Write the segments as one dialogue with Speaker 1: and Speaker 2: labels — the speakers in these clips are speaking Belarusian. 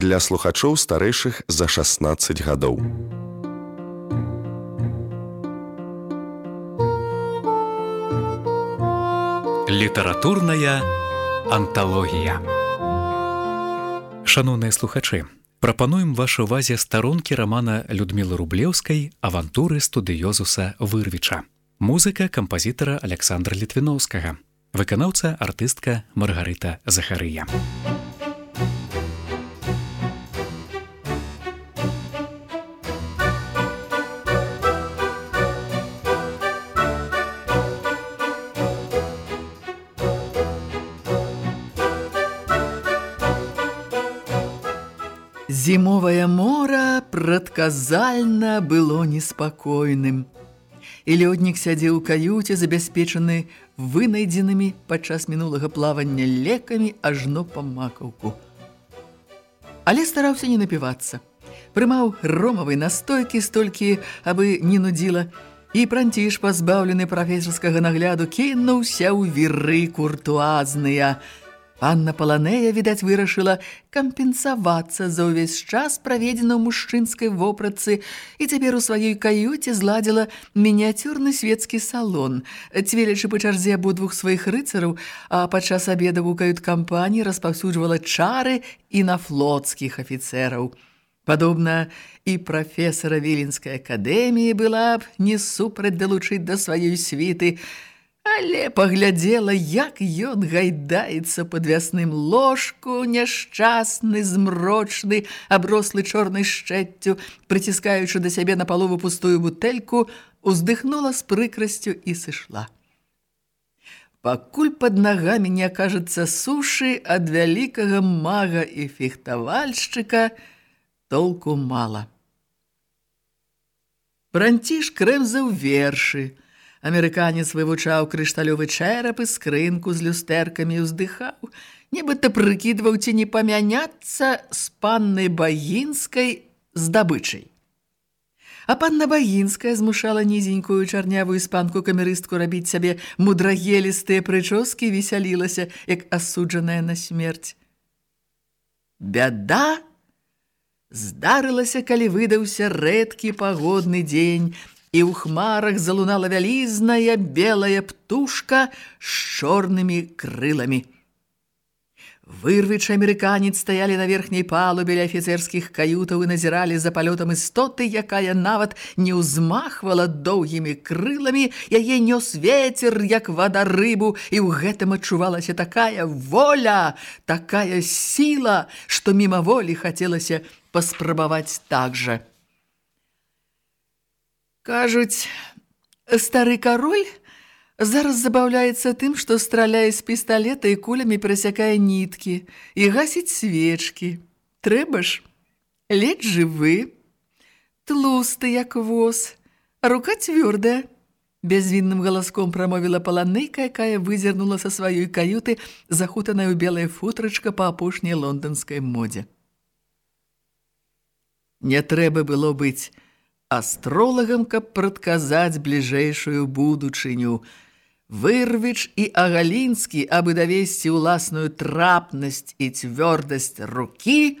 Speaker 1: для слухачоў старэйшых за 16 гадоў.
Speaker 2: Літаратурная анталогія. Шаноўныя слухачы, прапануем вашу увазе старонкі рамана Людмілы Рублеўскай авантуры студыёзуса Вырвіча. Музыка кампазітара Александра Літвіноўскага. Выканаўца артыстка Маргарыта Захарыя.
Speaker 3: Зімовае мора прадказальна было неспакойным. І лёднік сядзеў у каюце, забяспечаны вынайдзенымі падчас мінулага плавання лекамі ажно па макаўку. Але стараўся не напівацца. Прымаў ромавай настойкі столькі, абы не нудзіла, і пранціш, пазбаўлены прафесарскага нагляду, кінуўся ў віры куртуазныя – Анна Паланея, відаць, вырашыла кампенсавацца за ўвесь час, праведзены ў мужчынскай вопратцы, і цяпер у сваёй каюце зладзіла мініяцюрны свецкі салон. Цвелячы па чарзе абодвух сваіх рыцараў, а падчас абедаў у кают-кампаніі распаўсюджвала чары і на флотскіх афіцэраў. Падобна, і прафесара Віленскай акадэміі была б не супраць далучыць да сваёй світы, Але паглядзела, як ён гайдаецца пад вясным ложку, няшчасны, змрочны, аброслы чорнай шчэццю, прыціскаючы да сябе на палову пустую бутэльку, уздыхнула з прыкрасцю і сышла. Пакуль пад нагамі не акажацца сушы ад вялікага мага і фехтавальшчыка, толку мала. Пранціш крэмзаў вершы – Амерыканец вывучаў крышталёвы чэрап і скрынку з люстэркамі ўздыхаў, нібыта прыкідваў ці не памяняцца з паннай Багінскай здабычай. А панна Багінская змушала нізенькую чарнявую іспанку камерыстку рабіць сябе мудрагелістыя прычоскі і весялілася, як асуджаная на смерць. Бяда здарылася, калі выдаўся рэдкі пагодны дзень, і ў хмарах залунала вялізная белая птушка з чорнымі крыламі. Вырвіч амерыканец стаялі на верхняй палубе ля афіцэрскіх каютаў і назіралі за палётам істоты, якая нават не ўзмахвала доўгімі крыламі, яе нёс ветер, як вада рыбу, і ў гэтым адчувалася такая воля, такая сіла, што мімаволі хацелася паспрабаваць так жа. Кажуць, стары кароль зараз забаўляецца тым, што страляе з пісталета і кулямі перасякае ніткі і гасіць свечкі. Трэба ж, ледь жывы, тлусты, як воз, рука цвёрдая. Бязвінным галаском прамовіла паланейка, якая вызірнула са сваёй каюты, захутаная ў белая футрачка па апошняй лонданскай модзе. Не трэба было быць астролагам, каб прадказаць бліжэйшую будучыню. Вырвіч і Агалінскі, абы давесці ўласную трапнасць і цвёрдасць рукі,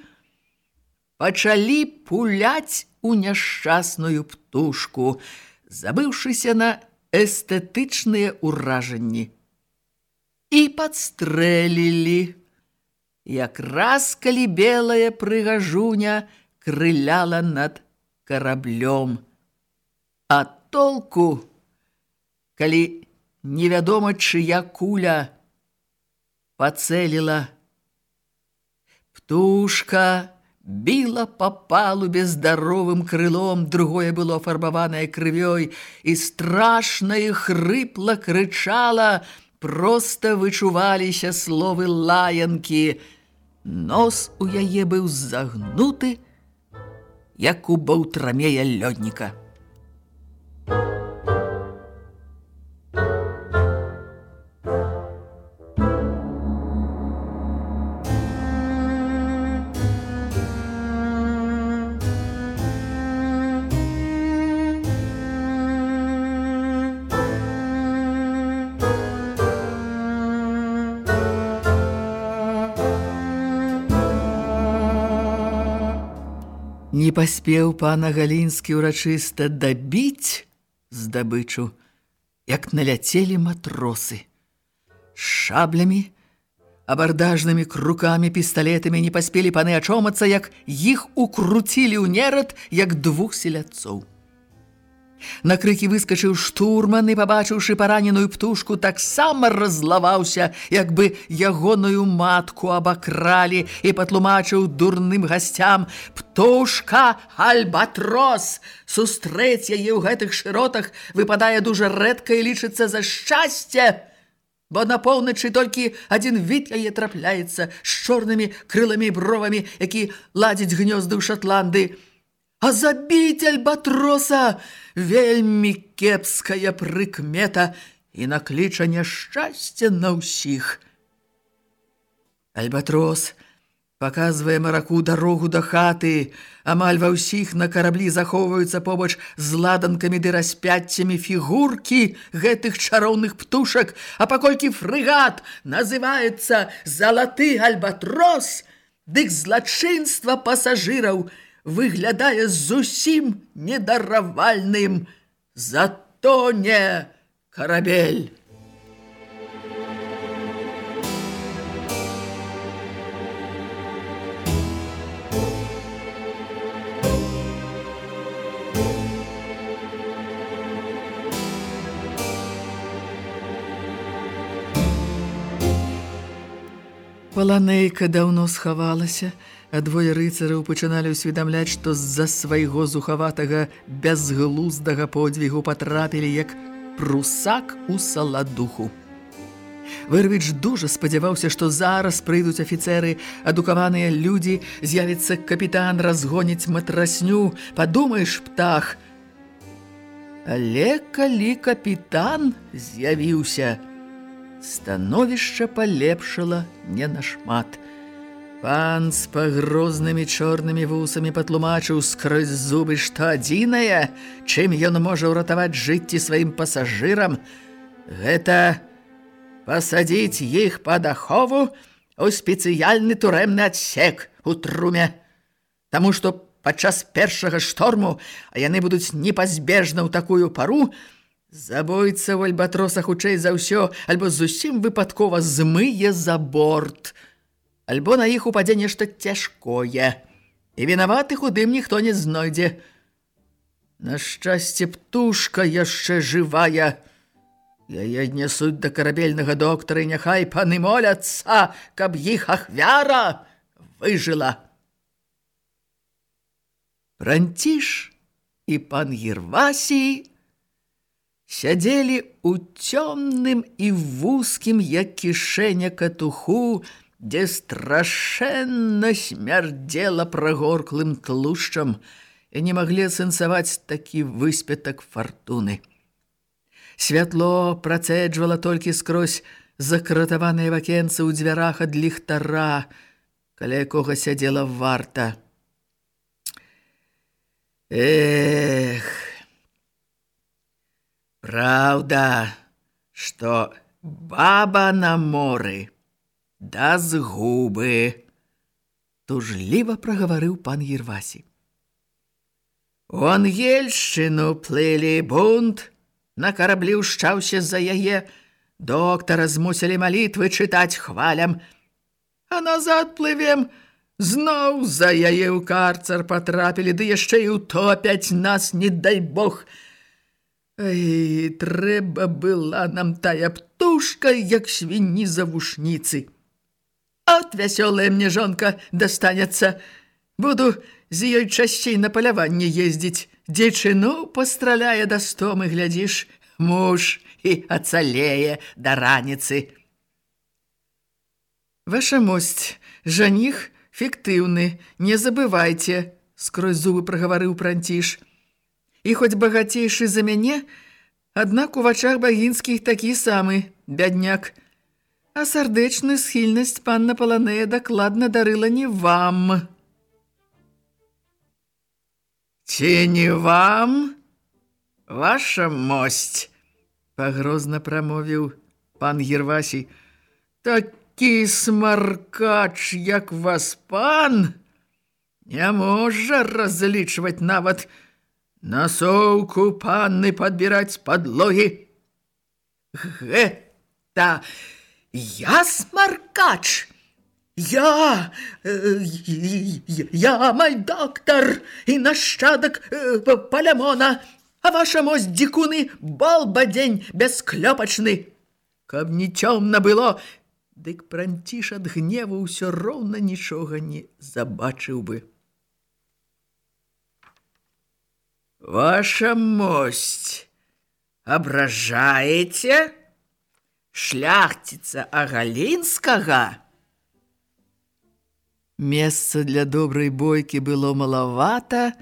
Speaker 3: пачалі пуляць у няшчасную птушку, забыўшыся на эстэтычныя ўражанні. І падстрэлілі. Якраз калі белая прыгажуня крыляла над караблём. А толку, калі невядома, чыя куля пацэліла. Птушка біла па палубе здаровым крылом, другое было фарбаванае крывёй, і страшна і хрыпла крычала, проста вычуваліся словы лаянкі. Нос у яе быў загнуты, як у баўтрамея лёдніка. Паспеў пана Галінскі ўрачыста дабіць здабычу, як наляцелі матросы. Шаблямі, абардажнымі крукамі, пісталетамі не паспелі паны ачомацца, як іх укруцілі ў нерад, як двух селядцоў. На крыкі выскачыў штурман і, пабачыўшы параненую птушку, таксама разлаваўся, як бы ягоную матку абакралі і патлумачыў дурным гасцям «Птушка Альбатрос! Сустрэць яе ў гэтых шыротах выпадае дужа рэдка і лічыцца за шчасце!» Бо на поўначы толькі адзін від яе трапляецца з чорнымі крыламі і бровамі, які ладзіць гнёзды ў Шатланды – А забіць альбатроса вельмі кепская прыкмета і накліча няшчасце на ўсіх. Альбатрос паказвае мараку дарогу да хаты, амаль ва ўсіх на караблі захоўваюцца побач з ладанкамі ды распяццямі фігуркі гэтых чароўных птушак, а паколькі фрыгат называецца «Залаты альбатрос», дык злачынства пасажыраў – выглядае зусім недаравальным, зато не карабель. Паланейка даўно схавалася, двое рыцараў пачыналі ўсведамляць, што з-за свайго зухаватага бязглуздага подвігу патрапілі як прусак у саладуху. Вырвіч дужа спадзяваўся, што зараз прыйдуць афіцэры, адукаваныя людзі, з'явіцца капітан, разгоніць матрасню, падумаеш, птах. Але калі капітан з'явіўся, становішча палепшала не нашмат – Пан з пагрознымі чорнымі вусамі патлумачыў скрозь зубы, што адзінае, чым ён можа ўратаваць жыцці сваім пасажырам, гэта пасадзіць іх пад ахову ў спецыяльны турэмны адсек у труме. Таму што падчас першага шторму, а яны будуць непазбежна ў такую пару, забойца ў альбатроса хутчэй за ўсё, альбо зусім выпадкова змые за борт – альбо на іх упадзе нешта цяжкое, і вінаватых у дым ніхто не знойдзе. На шчасце птушка яшчэ жывая. Яе аднясуць да карабельнага доктара, і няхай паны моляцца, каб іх ахвяра выжыла. Пранціш і пан Гервасій сядзелі ў цёмным і вузкім, як кішэня катуху, дзе страшэнна смярдзела прагорклым тлушчам і не маглі асэнсаваць такі выспятак фартуны. Святло працэджвала толькі скрозь закратаваныя вакенцы ў дзвярах ад ліхтара, каля якога сядзела варта. Эх, Праўда, што баба на моры – да згубы, тужліва прагаварыў пан Гервасі. У Ангельшчыну плылі бунт, на караблі ўшчаўся за яе, доктара змусілі малітвы чытаць хвалям, а назад плывем, зноў за яе ў карцар патрапілі, ды яшчэ і утопяць нас, не дай бог. Ай, трэба была нам тая птушка, як свінні за вушніцы. От вясёлая мне жонка дастанецца. Буду з ёй часцей на паляванне ездзіць. Дзечыну пастраляе да стомы, глядзіш, муж і ацалее да раніцы. Ваша мость, жаніх фіктыўны, не забывайце, скрозь зубы прагаварыў пранціш. І хоць багацейшы за мяне, аднак у вачах багінскіх такі самы, бядняк – А сардэчную схільнасць панна Паланея дакладна дарыла не вам. Ці не вам, ваша мосць, пагрозна прамовіў пан Гервасій. Такі смаркач, як вас пан, не можа разлічваць нават насоўку панны падбіраць падлогі. Гэта я смаркач. Я, э, я мой доктор і нашчадак э, палямона, а ваша мось дзікуны балбадзень бясклёпачны. Каб не цёмна было, дык пранціш ад гневу ўсё роўна нічога не забачыў бы. Ваша мость абражаеце шляхціца Агалінскага? Месца для добрай бойкі было малавата,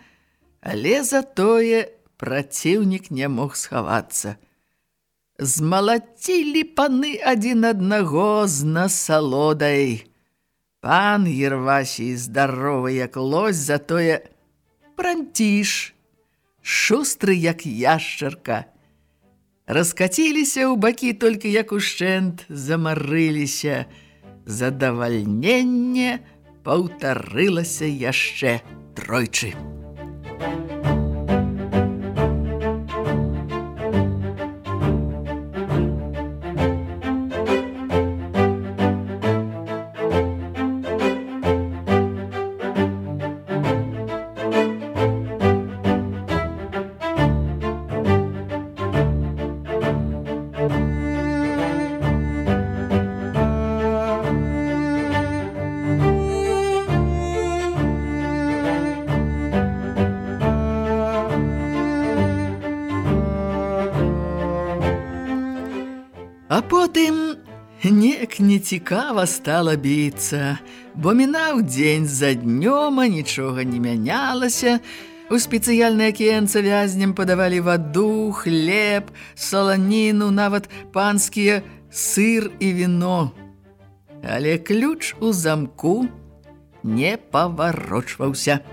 Speaker 3: але затое праціўнік не мог схавацца. Змалацілі паны адзін аднаго з насалодай. Пан Ервасій здаровы як лось, затое пранціш, шустры як яшчарка. Раскаціліся ў бакі толькі як ушчэнт замарыліся задавальненне, паўтарылася яшчэ тройчы. А потым неяк нецікава стала біцца, бо мінаў дзень за днём, а нічога не мянялася. У спецыяльнае акенца вязням падавалі ваду, хлеб, саланіну, нават панскія сыр і віно. Але ключ у замку не паварочваўся.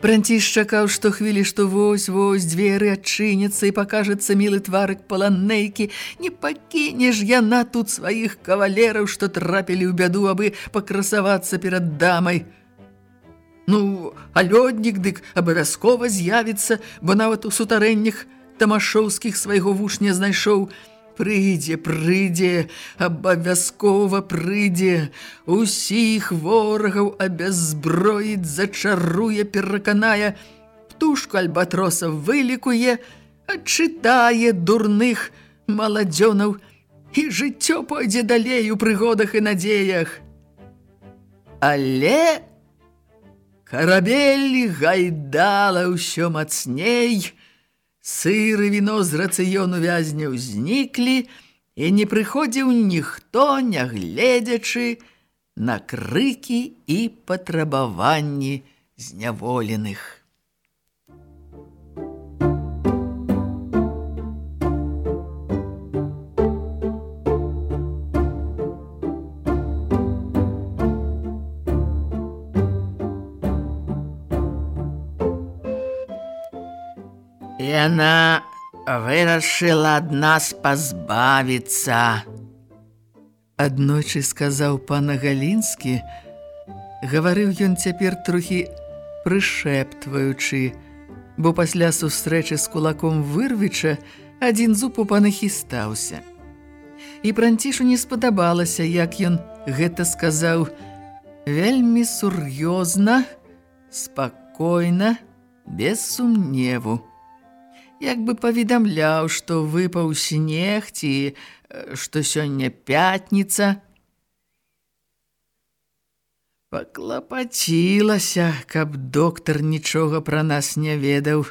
Speaker 3: Пранціш чакаў, што хвілі, што вось-вось дзверы адчыняцца і пакажацца мілы тварык паланейкі. Не пакінеш яна тут сваіх кавалераў, што трапілі ў бяду, абы пакрасавацца перад дамай. Ну, а лёднік дык абавязкова з'явіцца, бо нават у сутарэннях тамашоўскіх свайго вушня знайшоў – Прыйдзе, прыйдзе, абавязкова прыйдзе, усіх ворагаў абяззброіць, зачаруе, пераканае, птушку альбатроса вылікуе, адчытае дурных маладзёнаў, і жыццё пойдзе далей у прыгодах і надзеях. Але карабель гайдала ўсё мацней, Сыры віно з рацыёну вязняў зніклі, і не прыходзіў ніхто, нягледзячы на крыкі і патрабаванні зняволеных. Яна вырашыла ад нас пазбавіцца. Аднойчы сказаў пана Галінскі, гаварыў ён цяпер трохі прышэптваючы, бо пасля сустрэчы з кулаком вырвіча адзін зуб у пана хістаўся. І пранцішу не спадабалася, як ён гэта сказаў вельмі сур'ёзна, спакойна, без сумневу як бы паведамляў, што выпаў снег ці што сёння пятніца. Паклапацілася, каб доктар нічога пра нас не ведаў.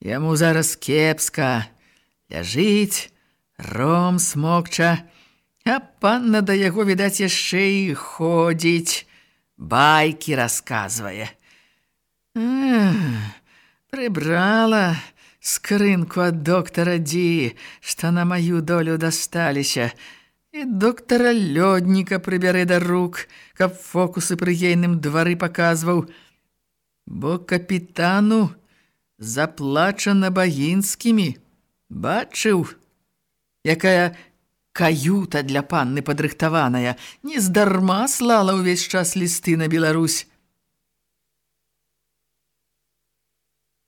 Speaker 3: Яму зараз кепска, ляжыць, ром смокча, а панна да яго, відаць, яшчэ і ходзіць, байкі расказвае. Прыбрала, скрынку ад доктара Ді, што на маю долю дасталіся, і доктара лёдніка прыбярэ да рук, каб фокусы пры ейным двары паказваў, бо капітану заплачана багінскімі, бачыў, якая каюта для панны падрыхтаваная, нездарма слала ўвесь час лісты на Беларусь.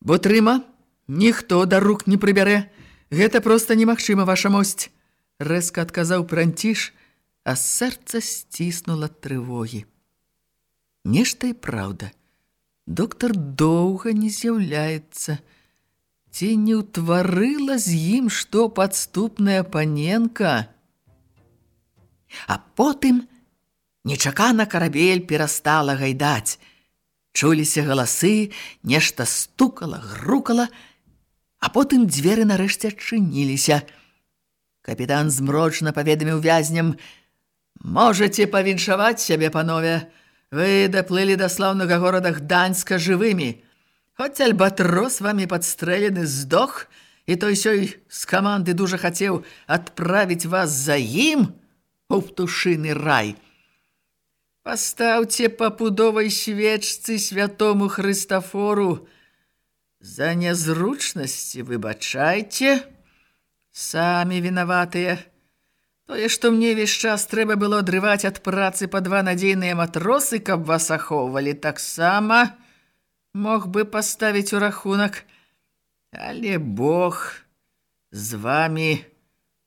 Speaker 3: бо трыма ніхто да рук не прыбярэ. Гэта проста немагчыма, ваша мосць. Рэзка адказаў пранціш, а сэрца сціснула трывогі. Нешта і праўда. Доктар доўга не з'яўляецца. Ці не ўтварыла з ім што падступная паненка? А потым нечакана карабель перастала гайдаць. Чуліся галасы, нешта стукала, грукала, а потым дзверы нарэшце адчыніліся. Капітан змрочна паведаміў вязням: «Можаце павіншаваць сябе, панове!» Вы доплыли до славного города Гданьска живыми. Хоть альбатрос вами подстрелены сдох, и той сёй с команды дуже хотел отправить вас за им у птушиный рай. Поставьте по пудовой свечце святому Христофору. За незручности выбачайте. Сами виноватые. Тое, што мне весь час трэба было адрываць ад працы па два надзейныя матросы, каб вас ахоўвалі таксама, мог бы паставіць у рахунак. Але Бог з вамі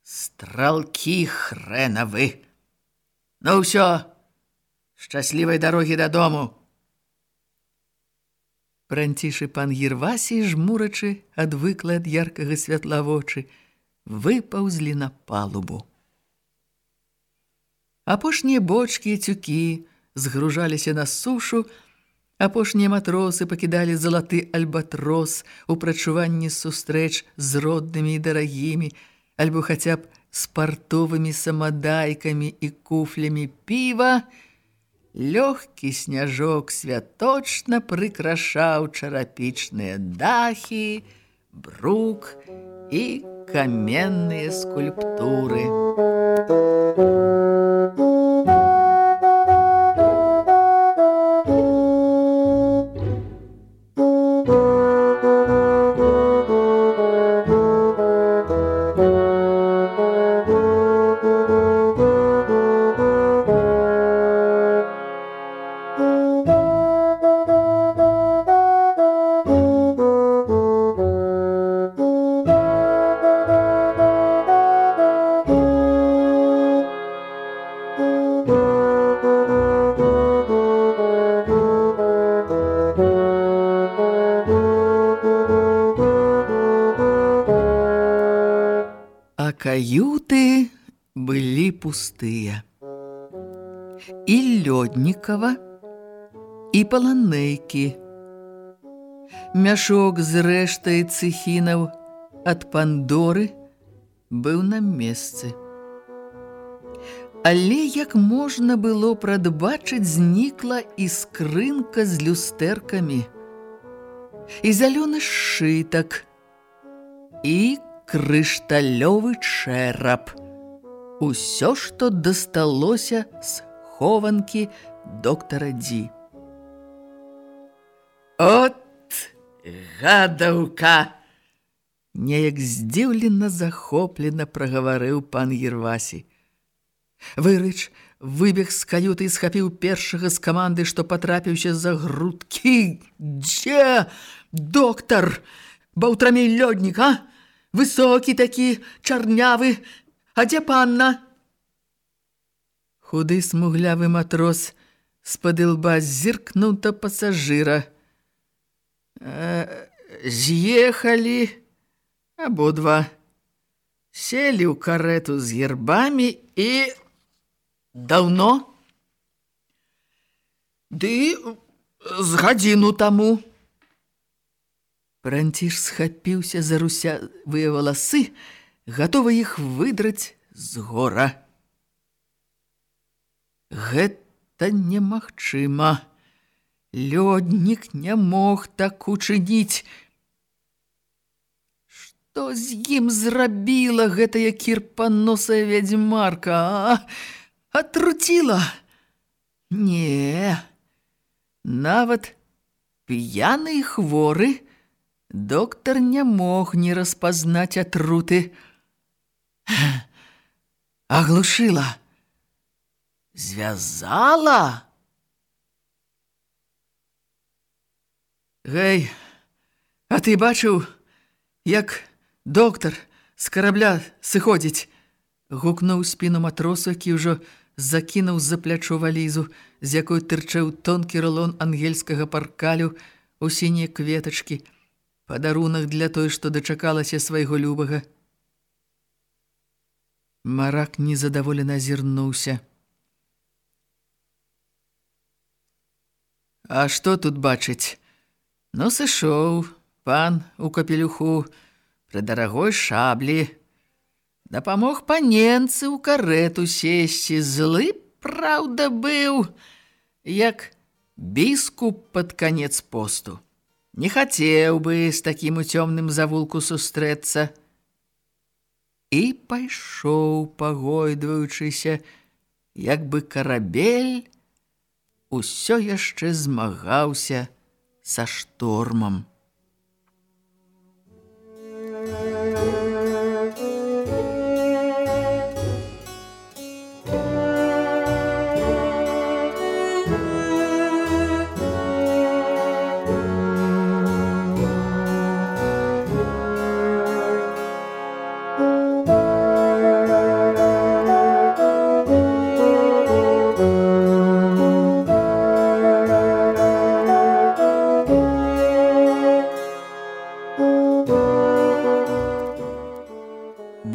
Speaker 3: стралкі хрэнавы. Ну ўсё, шчаслівай дарогі дадому. Пранцішы пан Гірвасій, жмурачы, адвыклы ад яркага святла вочы, выпаўзлі на палубу. Апошнія бочкі і цюкі згружаліся на сушу, апошнія матросы пакідалі залаты альбатрос у прачуванні сустрэч з роднымі і дарагімі, альбо хаця б спартовымі самадайкамі і куфлямі піва, лёгкі сняжок святочна прыкрашаў чарапічныя дахі, брук і каменныя скульптуры. каюты лёднікава, і паланэйкі. Мяшок з рэштай цыхінаў ад пандоры быў на месцы. Але як можна было прадбачыць, знікла і скрынка з люстэркамі, і зялёны шытак, і крышталёвы чэрап. Усё, што дасталося з хованкі доктара Дзі. От гадаўка! Неяк здзіўлена захоплена прагаварыў пан Ервасі. Вырыч выбег з каюты і схапіў першага з каманды, што патрапіўся за грудкі. Дзе? Доктар! Баўтрамей лёднік, а? высокі такі, чарнявы, а дзе панна? Худы смуглявы матрос з-пад лба зіркнуў да пасажыра. Э, з'ехалі абодва, селі ў карету з гербамі і даўно. Ды з гадзіну таму. Пранціш схапіўся за русявыя валасы, гатовы іх выдраць з гора. Гэта немагчыма. Лёднік не мог так учыніць. Што з ім зрабіла гэтая кірпаносая вядзьмарка, а? Атруціла? Не, нават п'яны і хворы – Доктор не мог не распазнаць атруты. Аглушила. Звязала. Гэй, а ты бачыў, як доктар з карабля сыходзіць, гукнуў спіну матросу, які ўжо закінуў за плячо валізу, з якой тырчэў тонкі рулон ангельскага паркалю у сінія кветачкі, падарунах для той, што дачакалася свайго любага. Марак незадаволена азірнуўся. А што тут бачыць? Ну, сышоў, пан у капелюху, пры дарагой шаблі. Дапамог паненцы ў карету сесці, злы, праўда, быў, як біскуп пад канец посту. Не хацеў бы з такім у цёмным завулку сустрэцца і пайшоў, пагойдваючыся, як бы карабель усё яшчэ змагаўся са штормам.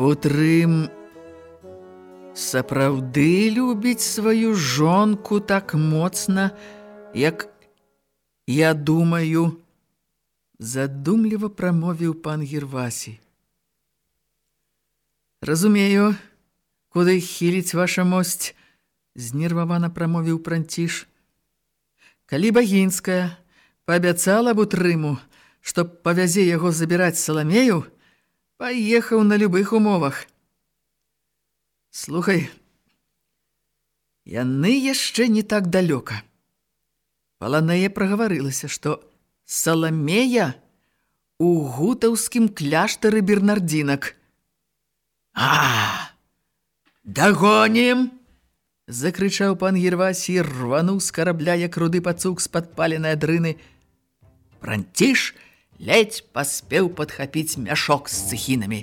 Speaker 3: Бутрым сапраўды любіць сваю жонку так моцна, як я думаю, задумліва прамовіў пан Гервасі. Разумею, куды хіліць ваша мосць, знервавана прамовіў пранціш. Калі Багінская паабяцала Бутрыму, што павязе яго забіраць Саламею, Паехаў на любых умовах. Слухай, яны яшчэ не так далёка. Паланея прагаварылася, што Саламея у гутаўскім кляштары бернардзінак. А! Дагонім! закрычаў пан Гервасі, рвануў з карабля, як руды пацук з падпаленай дрыны. Пранціш! Ледь паспеў падхапіць мяшок з цыхінамі.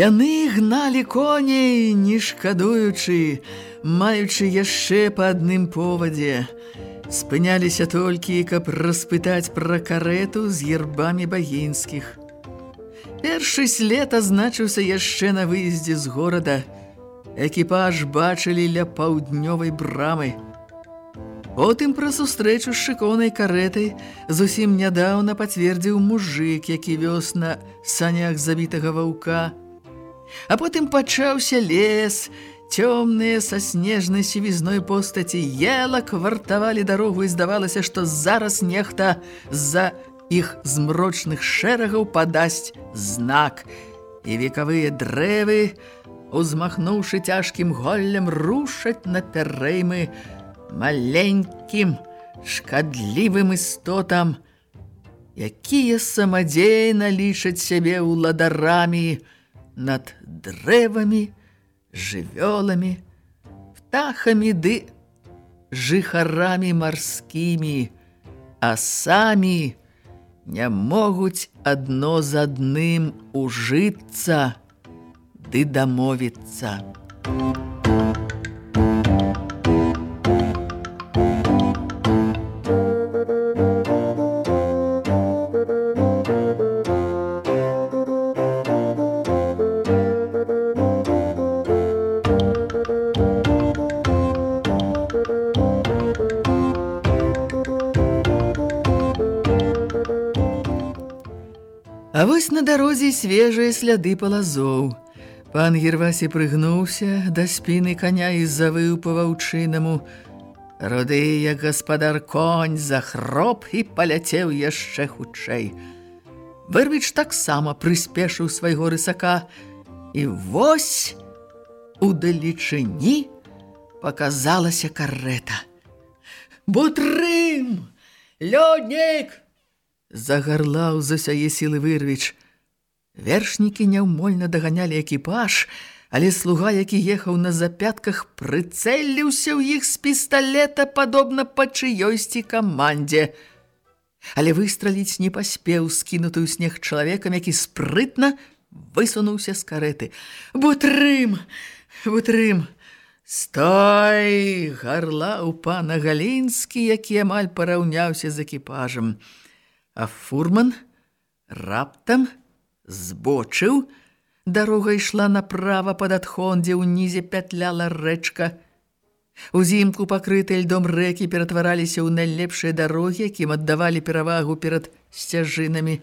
Speaker 3: Яны гналі коней, не шкадуючы, маючы яшчэ па адным повадзе. Спыняліся толькі, каб распытаць пра карету з гербамі багінскіх. Першы след азначыўся яшчэ на выездзе з горада. Экіпаж бачылі ля паўднёвай брамы. Потым пра сустрэчу з шыконай каретай зусім нядаўна пацвердзіў мужык, які вёз на санях забітага ваўка. А потым пачаўся лес, Цёмныя са снежнай сівізной постаці елак вартавалі дарогу і здавалася, што зараз нехта з-за іх змрочных шэрагаў падасць знак. І векавыя дрэвы, узмахнуўшы цяжкім голлем, рушаць на пярэймы маленькім, шкадлівым істотам, якія самадзейна лічаць сябе ўладарамі над дрэвамі, жывёламі, птахамі ды жыхарамі марскімі, а самі не могуць адно з адным ужыцца ды дамовіцца. А дарозе свежыя сляды палазоў. Пан Гервасі прыгнуўся да спіны коня і завыў па ваўчынаму. Роды, як гаспадар конь, захроп і паляцеў яшчэ хутчэй. Вырвіч таксама прыспешыў свайго рысака. І вось у далечыні показалася карета. «Бутрым! Лёднік!» Загарлаў з усяе сілы вырвіч. Вершнікі няўмольна даганялі экіпаж, але слуга, які ехаў на запятках, прыцэліўся ў іх з пісталета, падобна па чыёйсці камандзе. Але выстраліць не паспеў скінутую снег чалавекам, які спрытна высунуўся з кареты. «Бутрым! Бутрым!» «Стой!» – гарлаў пана Галінскі, які амаль параўняўся з экіпажам. А фурман раптам збочыў, дарога ішла направа пад адхон, дзе ўнізе пятляла рэчка. Узімку пакрыты льдом рэкі ператвараліся ў найлепшыя дарогі, якім аддавалі перавагу перад сцяжынамі.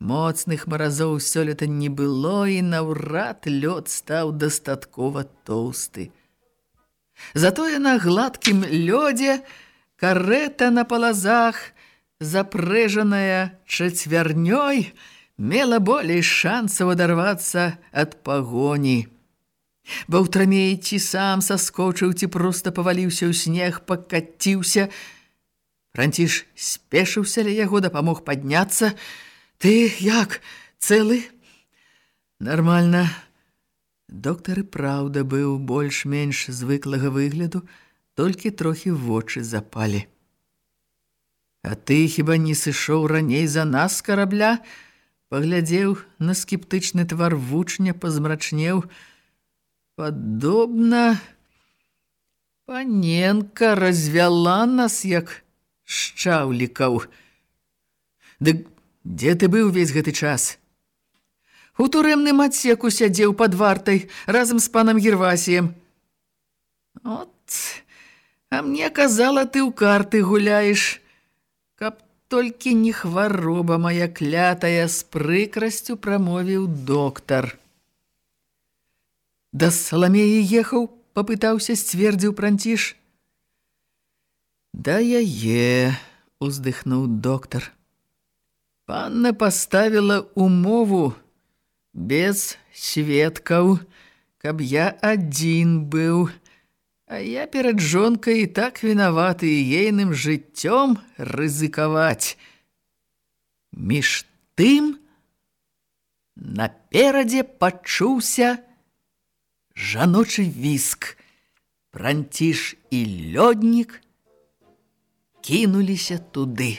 Speaker 3: Моцных маразоў сёлета не было, і наўрад лёд стаў дастаткова тоўсты. Затое на гладкім лёдзе карета на палазах, запрэжаная чацвярнёй, мела болей шансаў адарвацца ад пагоні. Баўтрамей ці сам саскочыў, ці проста паваліўся ў снег, пакаціўся. Франціш спешыўся ля яго, дапамог падняцца. «Ты як, цэлы?» «Нармальна». Доктар і праўда быў больш-менш звыклага выгляду, толькі трохі вочы запалі. А ты хіба не сышоў раней за нас карабля? Паглядзеў на скептычны твар вучня, пазмрачнеў. Падобна, паненка развяла нас, як шчаўлікаў. Дык дзе ты быў увесь гэты час? У турэмным адсеку сядзеў пад вартай разам з панам Гервасіем. От, а мне казала, ты ў карты гуляеш, толькі не хвароба моя клятая з прыкрасцю прамовіў доктар. Да Саламеі ехаў, папытаўся, сцвердзіў пранціш. Да яе, уздыхнуў доктар. Панна паставіла умову, без сведкаў, каб я адзін быў, а я перад жонкай і так вінаваты ейным жыццём рызыкаваць. Між тым наперадзе пачуўся жаночы віск. Пранціш і лёднік кінуліся туды.